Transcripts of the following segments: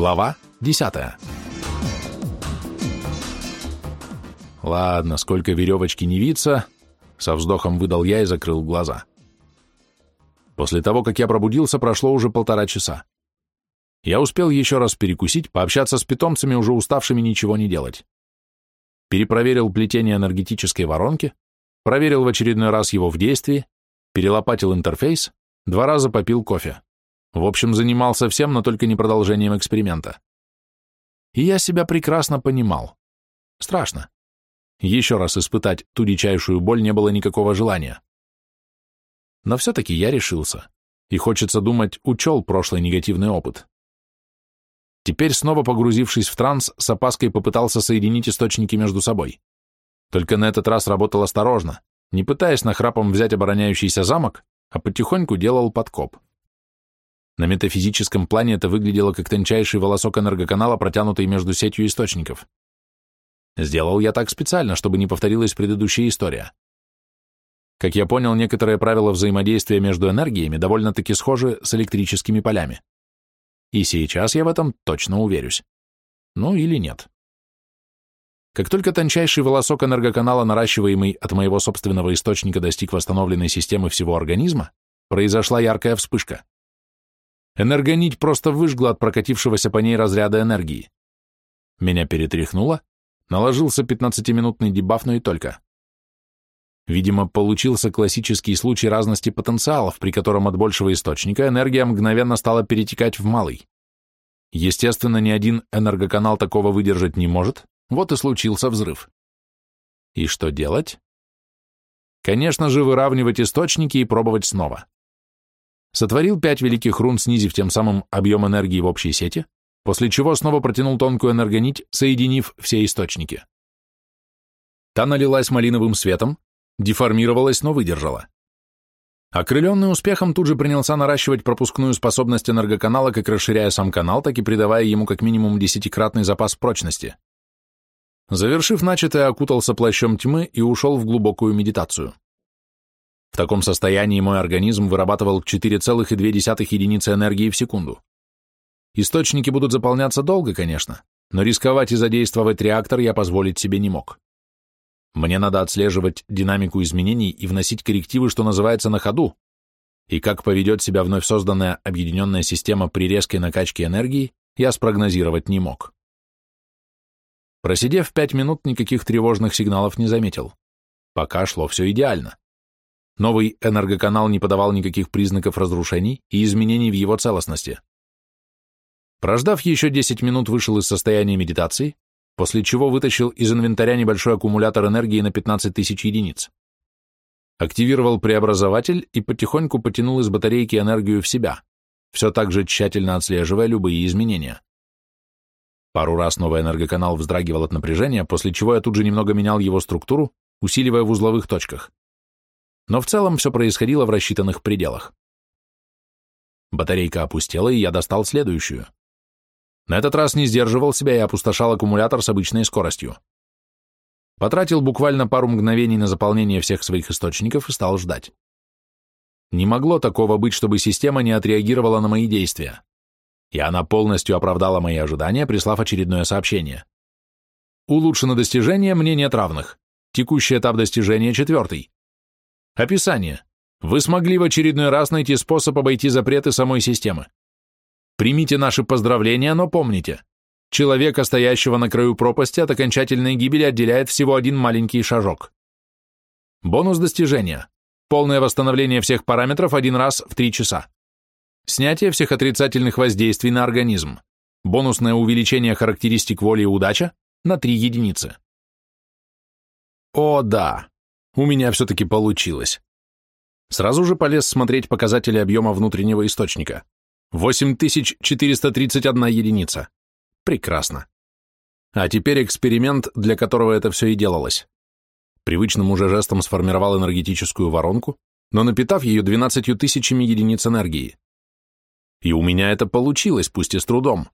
Глава 10. Ладно, сколько веревочки не виться, со вздохом выдал я и закрыл глаза. После того, как я пробудился, прошло уже полтора часа. Я успел еще раз перекусить, пообщаться с питомцами, уже уставшими ничего не делать. Перепроверил плетение энергетической воронки, проверил в очередной раз его в действии, перелопатил интерфейс, два раза попил кофе. В общем, занимался всем, но только не продолжением эксперимента. И я себя прекрасно понимал. Страшно. Еще раз испытать ту дичайшую боль не было никакого желания. Но все-таки я решился. И хочется думать, учел прошлый негативный опыт. Теперь, снова погрузившись в транс, с опаской попытался соединить источники между собой. Только на этот раз работал осторожно, не пытаясь нахрапом взять обороняющийся замок, а потихоньку делал подкоп. На метафизическом плане это выглядело как тончайший волосок энергоканала, протянутый между сетью источников. Сделал я так специально, чтобы не повторилась предыдущая история. Как я понял, некоторые правила взаимодействия между энергиями довольно-таки схожи с электрическими полями. И сейчас я в этом точно уверюсь. Ну или нет. Как только тончайший волосок энергоканала, наращиваемый от моего собственного источника, достиг восстановленной системы всего организма, произошла яркая вспышка. Энергонить просто выжгла от прокатившегося по ней разряда энергии. Меня перетряхнуло, наложился 15-минутный дебаф, но и только. Видимо, получился классический случай разности потенциалов, при котором от большего источника энергия мгновенно стала перетекать в малый. Естественно, ни один энергоканал такого выдержать не может, вот и случился взрыв. И что делать? Конечно же, выравнивать источники и пробовать снова. Сотворил пять великих рун, снизив тем самым объем энергии в общей сети, после чего снова протянул тонкую энергонить, соединив все источники. Та налилась малиновым светом, деформировалась, но выдержала. Окрыленный успехом тут же принялся наращивать пропускную способность энергоканала, как расширяя сам канал, так и придавая ему как минимум десятикратный запас прочности. Завершив начатое, окутался плащом тьмы и ушел в глубокую медитацию. В таком состоянии мой организм вырабатывал 4,2 единицы энергии в секунду. Источники будут заполняться долго, конечно, но рисковать и задействовать реактор я позволить себе не мог. Мне надо отслеживать динамику изменений и вносить коррективы, что называется, на ходу, и как поведет себя вновь созданная объединенная система при резкой накачке энергии, я спрогнозировать не мог. Просидев пять минут, никаких тревожных сигналов не заметил. Пока шло все идеально. Новый энергоканал не подавал никаких признаков разрушений и изменений в его целостности. Прождав еще 10 минут, вышел из состояния медитации, после чего вытащил из инвентаря небольшой аккумулятор энергии на 15 тысяч единиц. Активировал преобразователь и потихоньку потянул из батарейки энергию в себя, все так же тщательно отслеживая любые изменения. Пару раз новый энергоканал вздрагивал от напряжения, после чего я тут же немного менял его структуру, усиливая в узловых точках но в целом все происходило в рассчитанных пределах. Батарейка опустела, и я достал следующую. На этот раз не сдерживал себя и опустошал аккумулятор с обычной скоростью. Потратил буквально пару мгновений на заполнение всех своих источников и стал ждать. Не могло такого быть, чтобы система не отреагировала на мои действия. И она полностью оправдала мои ожидания, прислав очередное сообщение. Улучшено достижение, мне нет равных. Текущий этап достижения четвертый. Описание. Вы смогли в очередной раз найти способ обойти запреты самой системы. Примите наши поздравления, но помните, человека, стоящего на краю пропасти, от окончательной гибели отделяет всего один маленький шажок. Бонус достижения. Полное восстановление всех параметров один раз в три часа. Снятие всех отрицательных воздействий на организм. Бонусное увеличение характеристик воли и удача на 3 единицы. О, да. У меня все-таки получилось. Сразу же полез смотреть показатели объема внутреннего источника. 8431 единица. Прекрасно. А теперь эксперимент, для которого это все и делалось. Привычным уже жестом сформировал энергетическую воронку, но напитав ее 12 тысячами единиц энергии. И у меня это получилось, пусть и с трудом.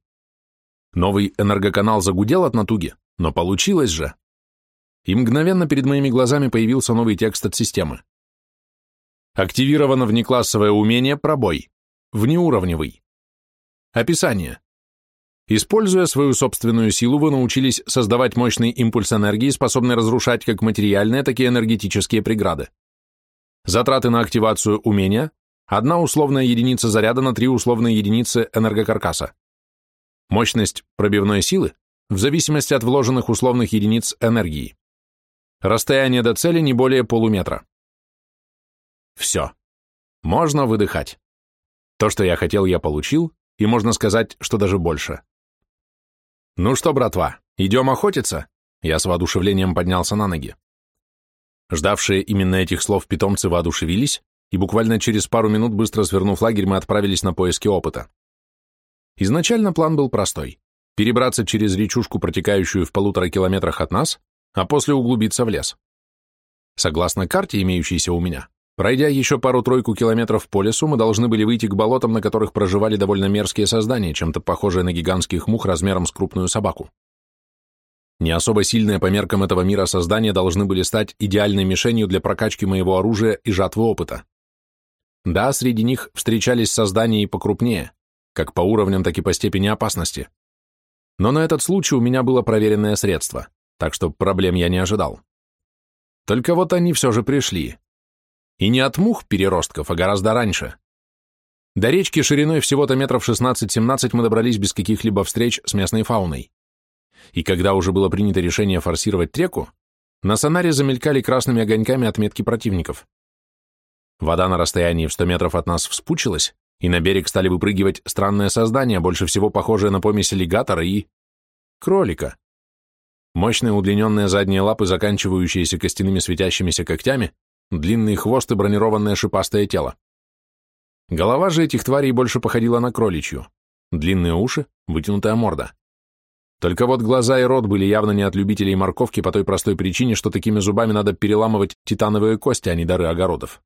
Новый энергоканал загудел от натуги, но получилось же и мгновенно перед моими глазами появился новый текст от системы. Активировано внеклассовое умение «Пробой». Внеуровневый. Описание. Используя свою собственную силу, вы научились создавать мощный импульс энергии, способный разрушать как материальные, так и энергетические преграды. Затраты на активацию умения – одна условная единица заряда на три условные единицы энергокаркаса. Мощность пробивной силы в зависимости от вложенных условных единиц энергии. Расстояние до цели не более полуметра. Все. Можно выдыхать. То, что я хотел, я получил, и можно сказать, что даже больше. «Ну что, братва, идем охотиться?» Я с воодушевлением поднялся на ноги. Ждавшие именно этих слов питомцы воодушевились, и буквально через пару минут, быстро свернув лагерь, мы отправились на поиски опыта. Изначально план был простой – перебраться через речушку, протекающую в полутора километрах от нас, а после углубиться в лес. Согласно карте, имеющейся у меня, Пройдя еще пару-тройку километров по лесу, мы должны были выйти к болотам, на которых проживали довольно мерзкие создания, чем-то похожие на гигантских мух размером с крупную собаку. Не особо сильные по меркам этого мира создания должны были стать идеальной мишенью для прокачки моего оружия и жатвы опыта. Да, среди них встречались создания и покрупнее, как по уровням, так и по степени опасности. Но на этот случай у меня было проверенное средство, так что проблем я не ожидал. Только вот они все же пришли. И не от мух переростков, а гораздо раньше. До речки шириной всего-то метров 16-17 мы добрались без каких-либо встреч с местной фауной. И когда уже было принято решение форсировать реку, на сонаре замелькали красными огоньками отметки противников. Вода на расстоянии в 100 метров от нас вспучилась, и на берег стали выпрыгивать странное создание, больше всего похожее на помесь аллигатора и... кролика. Мощные удлиненные задние лапы, заканчивающиеся костяными светящимися когтями, длинный хвост и бронированное шипастое тело. Голова же этих тварей больше походила на кроличью. Длинные уши, вытянутая морда. Только вот глаза и рот были явно не от любителей морковки по той простой причине, что такими зубами надо переламывать титановые кости, а не дары огородов.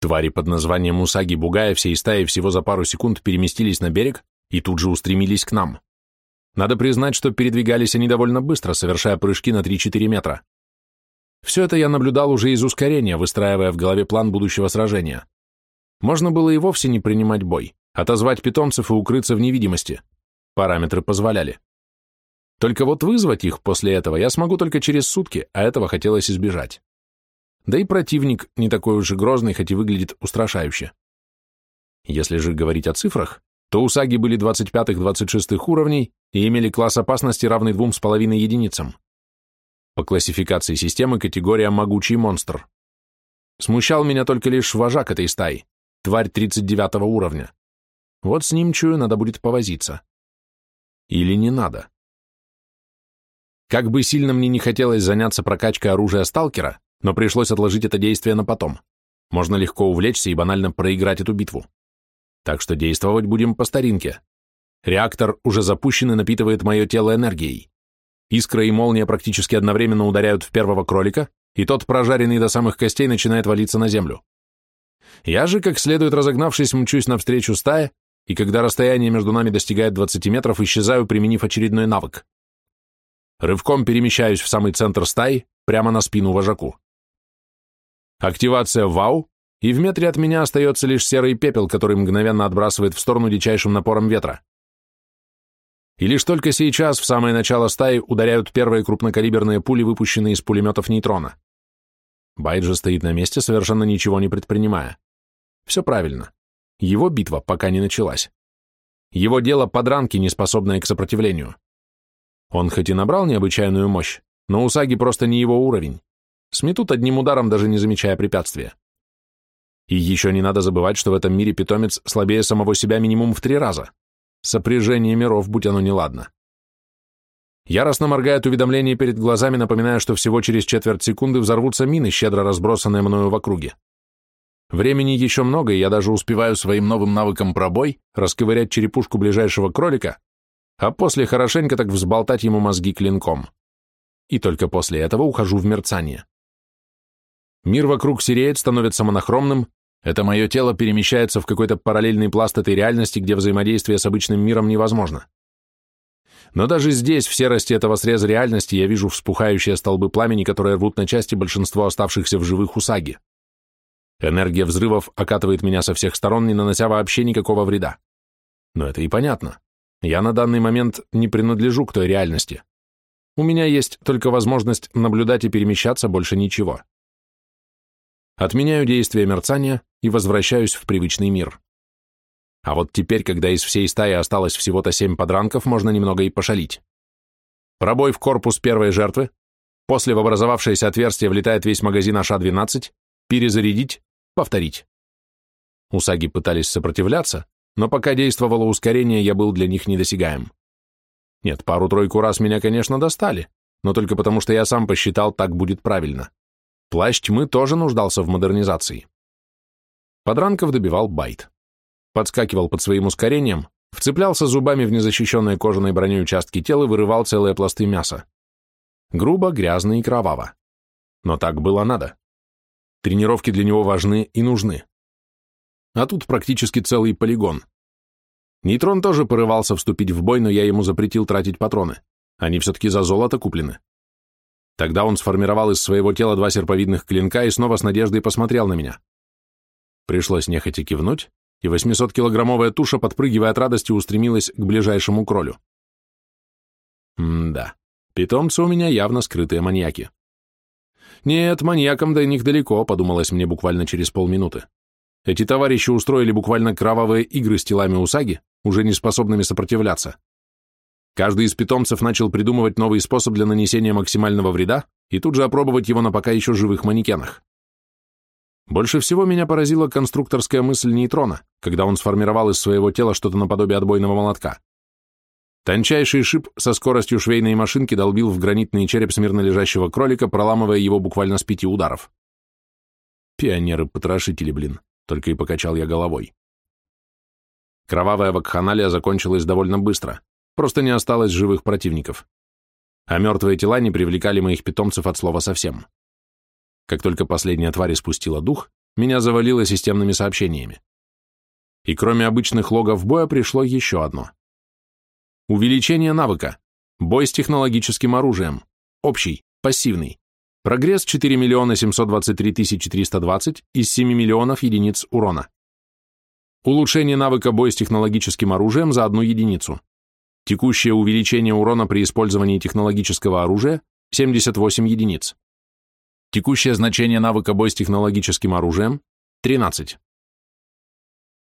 Твари под названием Мусаги Бугая всей стаи всего за пару секунд переместились на берег и тут же устремились к нам. Надо признать, что передвигались они довольно быстро, совершая прыжки на 3-4 метра. Все это я наблюдал уже из ускорения, выстраивая в голове план будущего сражения. Можно было и вовсе не принимать бой, отозвать питомцев и укрыться в невидимости. Параметры позволяли. Только вот вызвать их после этого я смогу только через сутки, а этого хотелось избежать. Да и противник не такой уж и грозный, хоть и выглядит устрашающе. Если же говорить о цифрах, то у саги были 25-26 уровней и имели класс опасности, равный двум с половиной единицам. По классификации системы категория «могучий монстр». Смущал меня только лишь вожак этой стаи, тварь 39 уровня. Вот с ним, чую, надо будет повозиться. Или не надо. Как бы сильно мне не хотелось заняться прокачкой оружия сталкера, но пришлось отложить это действие на потом. Можно легко увлечься и банально проиграть эту битву. Так что действовать будем по старинке. Реактор уже запущен и напитывает мое тело энергией. Искра и молния практически одновременно ударяют в первого кролика, и тот, прожаренный до самых костей, начинает валиться на землю. Я же, как следует разогнавшись, мчусь навстречу стае, и когда расстояние между нами достигает 20 метров, исчезаю, применив очередной навык. Рывком перемещаюсь в самый центр стаи, прямо на спину вожаку. Активация «Вау», и в метре от меня остается лишь серый пепел, который мгновенно отбрасывает в сторону дичайшим напором ветра. И лишь только сейчас, в самое начало стаи, ударяют первые крупнокалиберные пули, выпущенные из пулеметов нейтрона. Байт стоит на месте, совершенно ничего не предпринимая. Все правильно. Его битва пока не началась. Его дело подранки, не способные к сопротивлению. Он хоть и набрал необычайную мощь, но у Саги просто не его уровень. Сметут одним ударом, даже не замечая препятствия. И еще не надо забывать, что в этом мире питомец слабее самого себя минимум в три раза. Сопряжение миров, будь оно неладно. Яростно моргает уведомление перед глазами, напоминая, что всего через четверть секунды взорвутся мины, щедро разбросанные мною в округе. Времени еще много, и я даже успеваю своим новым навыком пробой расковырять черепушку ближайшего кролика, а после хорошенько так взболтать ему мозги клинком. И только после этого ухожу в мерцание. Мир вокруг сереет, становится монохромным, это мое тело перемещается в какой-то параллельный пласт этой реальности, где взаимодействие с обычным миром невозможно. Но даже здесь, в серости этого среза реальности, я вижу вспухающие столбы пламени, которые рвут на части большинство оставшихся в живых усаги. Энергия взрывов окатывает меня со всех сторон, не нанося вообще никакого вреда. Но это и понятно. Я на данный момент не принадлежу к той реальности. У меня есть только возможность наблюдать и перемещаться, больше ничего. Отменяю действие мерцания и возвращаюсь в привычный мир. А вот теперь, когда из всей стаи осталось всего-то семь подранков, можно немного и пошалить. Пробой в корпус первой жертвы, после в образовавшееся отверстие влетает весь магазин АШ-12, перезарядить, повторить. Усаги пытались сопротивляться, но пока действовало ускорение, я был для них недосягаем. Нет, пару-тройку раз меня, конечно, достали, но только потому, что я сам посчитал, так будет правильно. Плащ тьмы тоже нуждался в модернизации. Подранков добивал байт. Подскакивал под своим ускорением, вцеплялся зубами в незащищенные кожаной броней участки тела и вырывал целые пласты мяса. Грубо, грязно и кроваво. Но так было надо. Тренировки для него важны и нужны. А тут практически целый полигон. Нейтрон тоже порывался вступить в бой, но я ему запретил тратить патроны. Они все-таки за золото куплены. Тогда он сформировал из своего тела два серповидных клинка и снова с надеждой посмотрел на меня. Пришлось нехотя кивнуть, и 800-килограммовая туша, подпрыгивая от радости, устремилась к ближайшему кролю. М-да, питомцы у меня явно скрытые маньяки. Нет, маньякам до них далеко, подумалось мне буквально через полминуты. Эти товарищи устроили буквально кровавые игры с телами Усаги, уже не способными сопротивляться. Каждый из питомцев начал придумывать новый способ для нанесения максимального вреда и тут же опробовать его на пока еще живых манекенах. Больше всего меня поразила конструкторская мысль нейтрона, когда он сформировал из своего тела что-то наподобие отбойного молотка. Тончайший шип со скоростью швейной машинки долбил в гранитный череп смирно лежащего кролика, проламывая его буквально с пяти ударов. Пионеры-потрошители, блин, только и покачал я головой. Кровавая вакханалия закончилась довольно быстро, просто не осталось живых противников. А мертвые тела не привлекали моих питомцев от слова совсем. Как только последняя тварь испустила дух, меня завалило системными сообщениями. И кроме обычных логов боя пришло еще одно. Увеличение навыка. Бой с технологическим оружием. Общий, пассивный. Прогресс 4 миллиона 723 320 из 7 миллионов единиц урона. Улучшение навыка бой с технологическим оружием за одну единицу. Текущее увеличение урона при использовании технологического оружия 78 единиц. Текущее значение навыка бой с технологическим оружием – 13.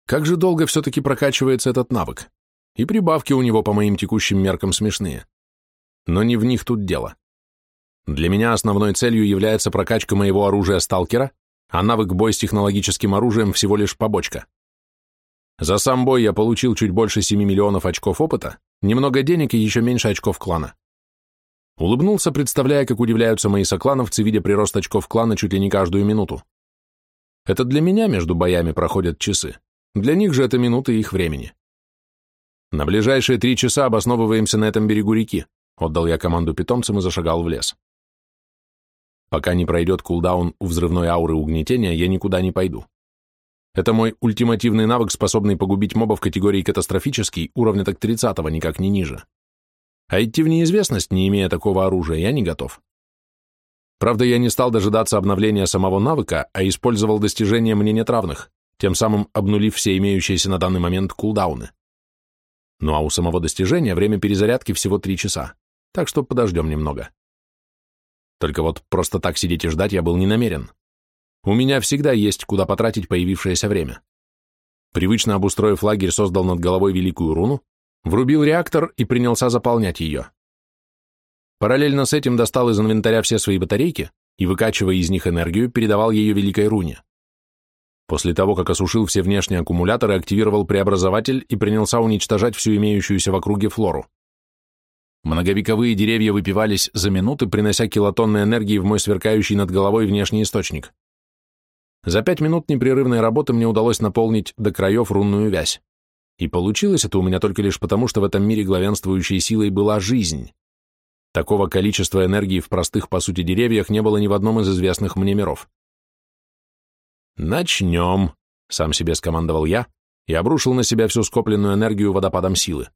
Как же долго все-таки прокачивается этот навык? И прибавки у него по моим текущим меркам смешные. Но не в них тут дело. Для меня основной целью является прокачка моего оружия сталкера, а навык бой с технологическим оружием всего лишь побочка. За сам бой я получил чуть больше 7 миллионов очков опыта, немного денег и еще меньше очков клана. Улыбнулся, представляя, как удивляются мои соклановцы, видя прирост очков клана чуть ли не каждую минуту. Это для меня между боями проходят часы. Для них же это минуты их времени. На ближайшие три часа обосновываемся на этом берегу реки. Отдал я команду питомцам и зашагал в лес. Пока не пройдет кулдаун у взрывной ауры угнетения, я никуда не пойду. Это мой ультимативный навык, способный погубить моба в категории катастрофический, уровня так 30-го, никак не ниже. А идти в неизвестность, не имея такого оружия, я не готов. Правда, я не стал дожидаться обновления самого навыка, а использовал достижения мне нетравных, тем самым обнулив все имеющиеся на данный момент кулдауны. Ну а у самого достижения время перезарядки всего 3 часа, так что подождем немного. Только вот просто так сидеть и ждать я был не намерен. У меня всегда есть куда потратить появившееся время. Привычно обустроив лагерь, создал над головой великую руну, Врубил реактор и принялся заполнять ее. Параллельно с этим достал из инвентаря все свои батарейки и, выкачивая из них энергию, передавал ее Великой Руне. После того, как осушил все внешние аккумуляторы, активировал преобразователь и принялся уничтожать всю имеющуюся в округе флору. Многовековые деревья выпивались за минуты, принося килотонны энергии в мой сверкающий над головой внешний источник. За пять минут непрерывной работы мне удалось наполнить до краев рунную вязь. И получилось это у меня только лишь потому, что в этом мире главенствующей силой была жизнь. Такого количества энергии в простых, по сути, деревьях не было ни в одном из известных мне миров. «Начнем», — сам себе скомандовал я и обрушил на себя всю скопленную энергию водопадом силы.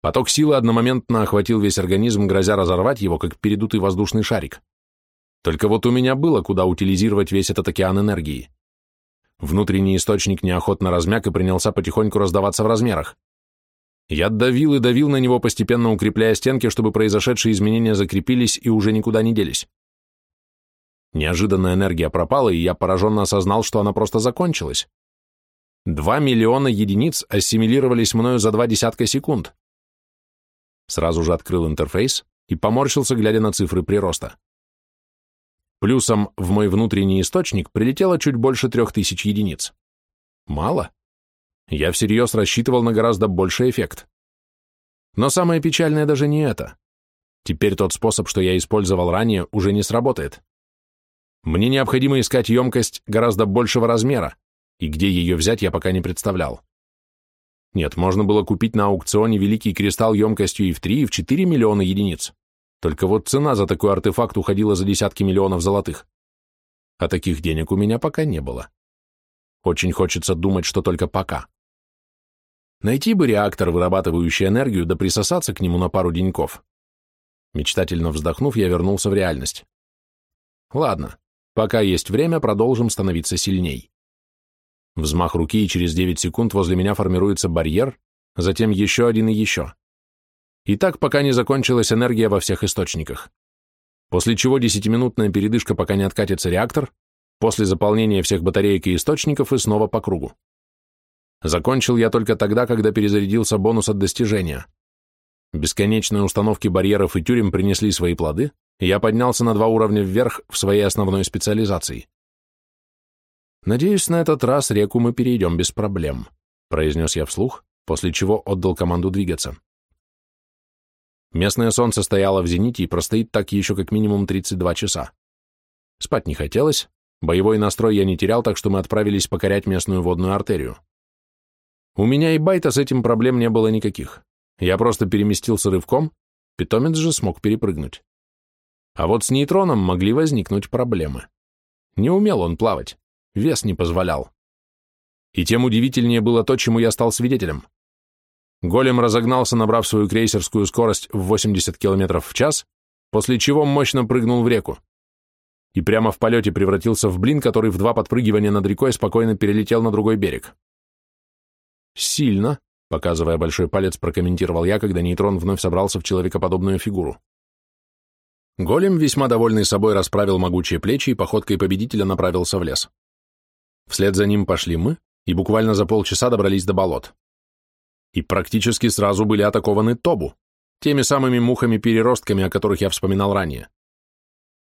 Поток силы одномоментно охватил весь организм, грозя разорвать его, как передутый воздушный шарик. Только вот у меня было куда утилизировать весь этот океан энергии. Внутренний источник неохотно размяк и принялся потихоньку раздаваться в размерах. Я давил и давил на него, постепенно укрепляя стенки, чтобы произошедшие изменения закрепились и уже никуда не делись. Неожиданно энергия пропала, и я пораженно осознал, что она просто закончилась. Два миллиона единиц ассимилировались мною за два десятка секунд. Сразу же открыл интерфейс и поморщился, глядя на цифры прироста. Плюсом в мой внутренний источник прилетело чуть больше трех тысяч единиц. Мало. Я всерьез рассчитывал на гораздо больший эффект. Но самое печальное даже не это. Теперь тот способ, что я использовал ранее, уже не сработает. Мне необходимо искать емкость гораздо большего размера, и где ее взять я пока не представлял. Нет, можно было купить на аукционе великий кристалл емкостью и в 3, и в 4 миллиона единиц. Только вот цена за такой артефакт уходила за десятки миллионов золотых. А таких денег у меня пока не было. Очень хочется думать, что только пока. Найти бы реактор, вырабатывающий энергию, да присосаться к нему на пару деньков. Мечтательно вздохнув, я вернулся в реальность. Ладно, пока есть время, продолжим становиться сильней. Взмах руки, и через 9 секунд возле меня формируется барьер, затем еще один и еще. И так, пока не закончилась энергия во всех источниках. После чего десятиминутная передышка, пока не откатится реактор, после заполнения всех батареек и источников и снова по кругу. Закончил я только тогда, когда перезарядился бонус от достижения. Бесконечные установки барьеров и тюрем принесли свои плоды, и я поднялся на два уровня вверх в своей основной специализации. «Надеюсь, на этот раз реку мы перейдем без проблем», произнес я вслух, после чего отдал команду двигаться. Местное солнце стояло в зените и простоит так еще как минимум 32 часа. Спать не хотелось, боевой настрой я не терял, так что мы отправились покорять местную водную артерию. У меня и байта с этим проблем не было никаких. Я просто переместился рывком, питомец же смог перепрыгнуть. А вот с нейтроном могли возникнуть проблемы. Не умел он плавать, вес не позволял. И тем удивительнее было то, чему я стал свидетелем. Голем разогнался, набрав свою крейсерскую скорость в 80 км в час, после чего мощно прыгнул в реку. И прямо в полете превратился в блин, который в два подпрыгивания над рекой спокойно перелетел на другой берег. «Сильно», — показывая большой палец, прокомментировал я, когда нейтрон вновь собрался в человекоподобную фигуру. Голем, весьма довольный собой, расправил могучие плечи и походкой победителя направился в лес. Вслед за ним пошли мы, и буквально за полчаса добрались до болот и практически сразу были атакованы Тобу, теми самыми мухами-переростками, о которых я вспоминал ранее.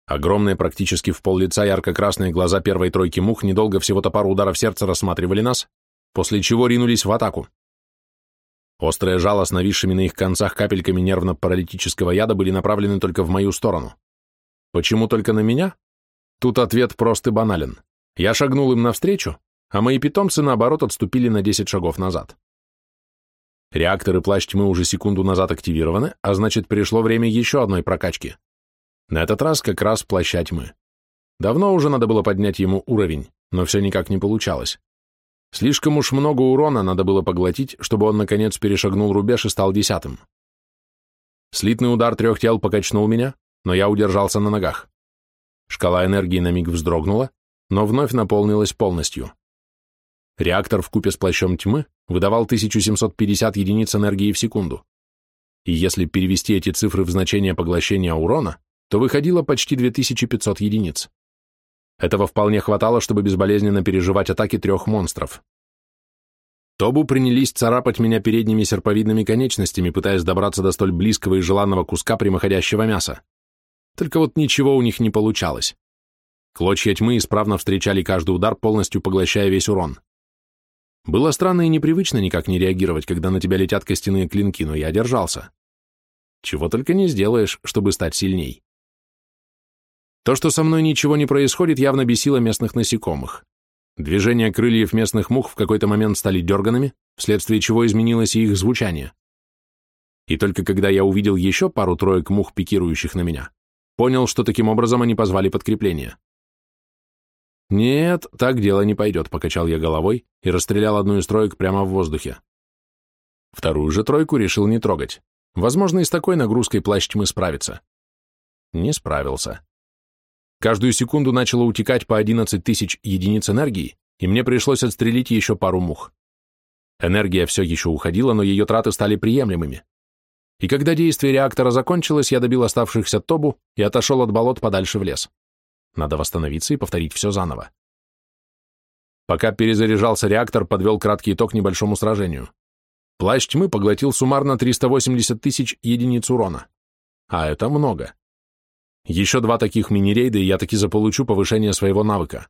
Огромные, практически в пол лица ярко-красные глаза первой тройки мух недолго всего-то пару ударов сердца рассматривали нас, после чего ринулись в атаку. Острые жало с нависшими на их концах капельками нервно-паралитического яда были направлены только в мою сторону. Почему только на меня? Тут ответ прост и банален. Я шагнул им навстречу, а мои питомцы, наоборот, отступили на 10 шагов назад. Реакторы плащ тьмы уже секунду назад активированы, а значит, пришло время еще одной прокачки. На этот раз как раз плаща тьмы. Давно уже надо было поднять ему уровень, но все никак не получалось. Слишком уж много урона надо было поглотить, чтобы он, наконец, перешагнул рубеж и стал десятым. Слитный удар трех тел покачнул меня, но я удержался на ногах. Шкала энергии на миг вздрогнула, но вновь наполнилась полностью. Реактор в купе с плащом тьмы выдавал 1750 единиц энергии в секунду. И если перевести эти цифры в значение поглощения урона, то выходило почти 2500 единиц. Этого вполне хватало, чтобы безболезненно переживать атаки трех монстров. Тобу принялись царапать меня передними серповидными конечностями, пытаясь добраться до столь близкого и желанного куска прямоходящего мяса. Только вот ничего у них не получалось. Клочья тьмы исправно встречали каждый удар, полностью поглощая весь урон. Было странно и непривычно никак не реагировать, когда на тебя летят костяные клинки, но я держался. Чего только не сделаешь, чтобы стать сильней. То, что со мной ничего не происходит, явно бесило местных насекомых. Движения крыльев местных мух в какой-то момент стали дерганными, вследствие чего изменилось и их звучание. И только когда я увидел еще пару-троек мух, пикирующих на меня, понял, что таким образом они позвали подкрепление. «Нет, так дело не пойдет», — покачал я головой и расстрелял одну из троек прямо в воздухе. Вторую же тройку решил не трогать. Возможно, и с такой нагрузкой плащ тьмы справится. Не справился. Каждую секунду начало утекать по 11 тысяч единиц энергии, и мне пришлось отстрелить еще пару мух. Энергия все еще уходила, но ее траты стали приемлемыми. И когда действие реактора закончилось, я добил оставшихся Тобу и отошел от болот подальше в лес. Надо восстановиться и повторить все заново. Пока перезаряжался реактор, подвел краткий итог небольшому сражению. Плащ тьмы поглотил суммарно 380 тысяч единиц урона. А это много. Еще два таких мини-рейда, и я таки заполучу повышение своего навыка.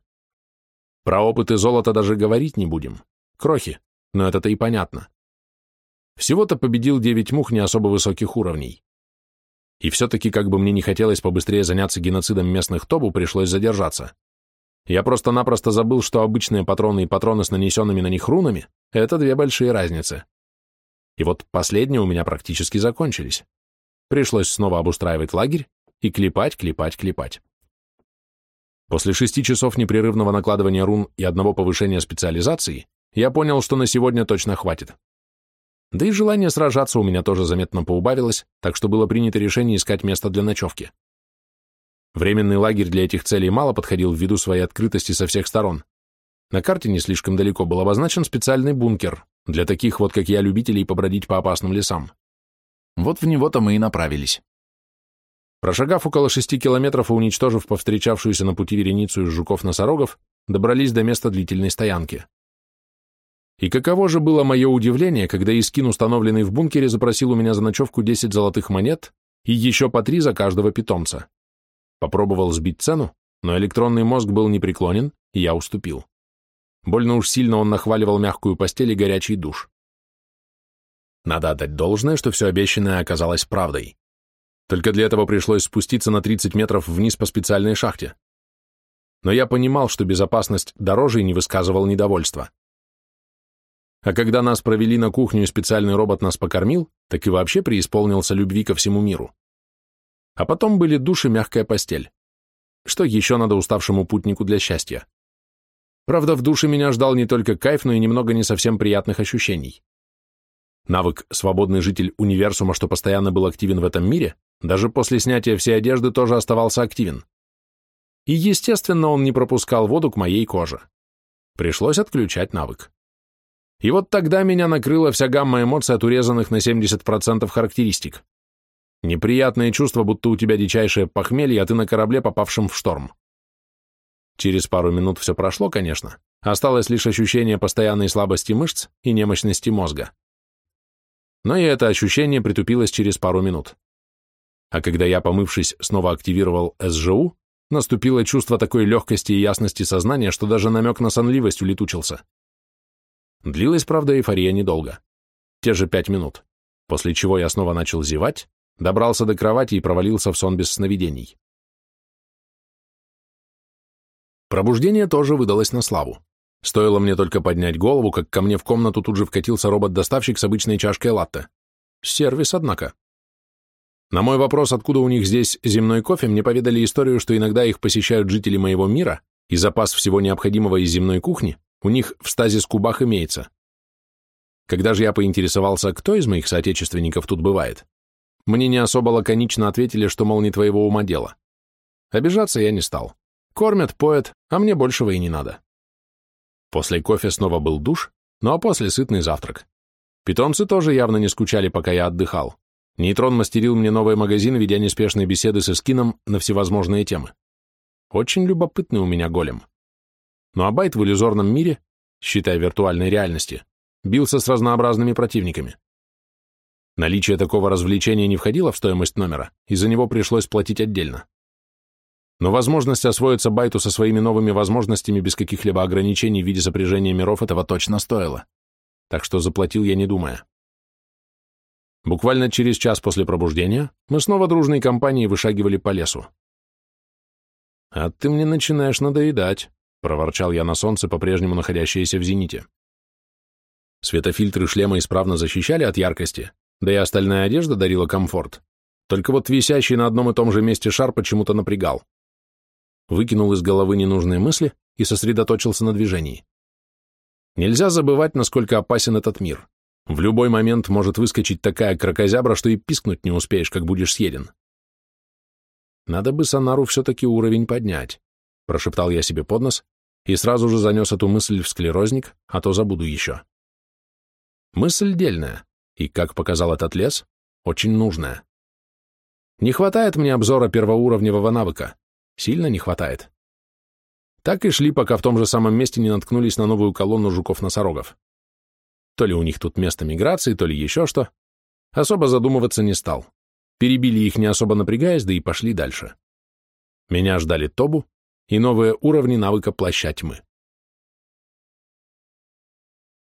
Про опыты золота даже говорить не будем. Крохи, но это-то и понятно. Всего-то победил девять мух не особо высоких уровней. И все-таки, как бы мне не хотелось побыстрее заняться геноцидом местных тобу, пришлось задержаться. Я просто-напросто забыл, что обычные патроны и патроны с нанесенными на них рунами — это две большие разницы. И вот последние у меня практически закончились. Пришлось снова обустраивать лагерь и клепать, клепать, клепать. После шести часов непрерывного накладывания рун и одного повышения специализации я понял, что на сегодня точно хватит. Да и желание сражаться у меня тоже заметно поубавилось, так что было принято решение искать место для ночевки. Временный лагерь для этих целей мало подходил ввиду своей открытости со всех сторон. На карте не слишком далеко был обозначен специальный бункер для таких вот, как я, любителей побродить по опасным лесам. Вот в него-то мы и направились. Прошагав около шести километров и уничтожив повстречавшуюся на пути вереницу из жуков-носорогов, добрались до места длительной стоянки. И каково же было мое удивление, когда Искин, установленный в бункере, запросил у меня за ночевку 10 золотых монет и еще по три за каждого питомца. Попробовал сбить цену, но электронный мозг был непреклонен, и я уступил. Больно уж сильно он нахваливал мягкую постель и горячий душ. Надо отдать должное, что все обещанное оказалось правдой. Только для этого пришлось спуститься на 30 метров вниз по специальной шахте. Но я понимал, что безопасность дороже и не высказывал недовольства. А когда нас провели на кухню и специальный робот нас покормил, так и вообще преисполнился любви ко всему миру. А потом были душ и мягкая постель. Что еще надо уставшему путнику для счастья? Правда, в душе меня ждал не только кайф, но и немного не совсем приятных ощущений. Навык «свободный житель универсума», что постоянно был активен в этом мире, даже после снятия всей одежды тоже оставался активен. И, естественно, он не пропускал воду к моей коже. Пришлось отключать навык. И вот тогда меня накрыла вся гамма эмоций от урезанных на 70% характеристик. Неприятное чувство, будто у тебя дичайшее похмелье, а ты на корабле, попавшем в шторм. Через пару минут все прошло, конечно. Осталось лишь ощущение постоянной слабости мышц и немощности мозга. Но и это ощущение притупилось через пару минут. А когда я, помывшись, снова активировал СЖУ, наступило чувство такой легкости и ясности сознания, что даже намек на сонливость улетучился. Длилась, правда, эйфория недолго. Те же пять минут, после чего я снова начал зевать, добрался до кровати и провалился в сон без сновидений. Пробуждение тоже выдалось на славу. Стоило мне только поднять голову, как ко мне в комнату тут же вкатился робот-доставщик с обычной чашкой латте. Сервис, однако. На мой вопрос, откуда у них здесь земной кофе, мне поведали историю, что иногда их посещают жители моего мира, и запас всего необходимого из земной кухни у них в стазис-кубах имеется. Когда же я поинтересовался, кто из моих соотечественников тут бывает, мне не особо лаконично ответили, что, мол, не твоего ума дело. Обижаться я не стал. Кормят, поят, а мне большего и не надо. После кофе снова был душ, ну а после сытный завтрак. Питомцы тоже явно не скучали, пока я отдыхал. Нейтрон мастерил мне новый магазин, ведя неспешные беседы с Эскином на всевозможные темы. Очень любопытный у меня голем. Ну а Байт в иллюзорном мире, считая виртуальной реальности, бился с разнообразными противниками. Наличие такого развлечения не входило в стоимость номера, и за него пришлось платить отдельно. Но возможность освоиться Байту со своими новыми возможностями без каких-либо ограничений в виде сопряжения миров этого точно стоило. Так что заплатил я не думая. Буквально через час после пробуждения мы снова дружной компанией вышагивали по лесу. «А ты мне начинаешь надоедать», — проворчал я на солнце, по-прежнему находящееся в зените. Светофильтры шлема исправно защищали от яркости, да и остальная одежда дарила комфорт. Только вот висящий на одном и том же месте шар почему-то напрягал. Выкинул из головы ненужные мысли и сосредоточился на движении. Нельзя забывать, насколько опасен этот мир. В любой момент может выскочить такая крокозябра, что и пискнуть не успеешь, как будешь съеден. Надо бы Санару все-таки уровень поднять, прошептал я себе под нос и сразу же занес эту мысль в склерозник, а то забуду еще. Мысль дельная, и, как показал этот лес, очень нужная. Не хватает мне обзора первоуровневого навыка. Сильно не хватает. Так и шли, пока в том же самом месте не наткнулись на новую колонну жуков-носорогов. То ли у них тут место миграции, то ли еще что. Особо задумываться не стал. Перебили их, не особо напрягаясь, да и пошли дальше. Меня ждали Тобу и новые уровни навыка плаща тьмы.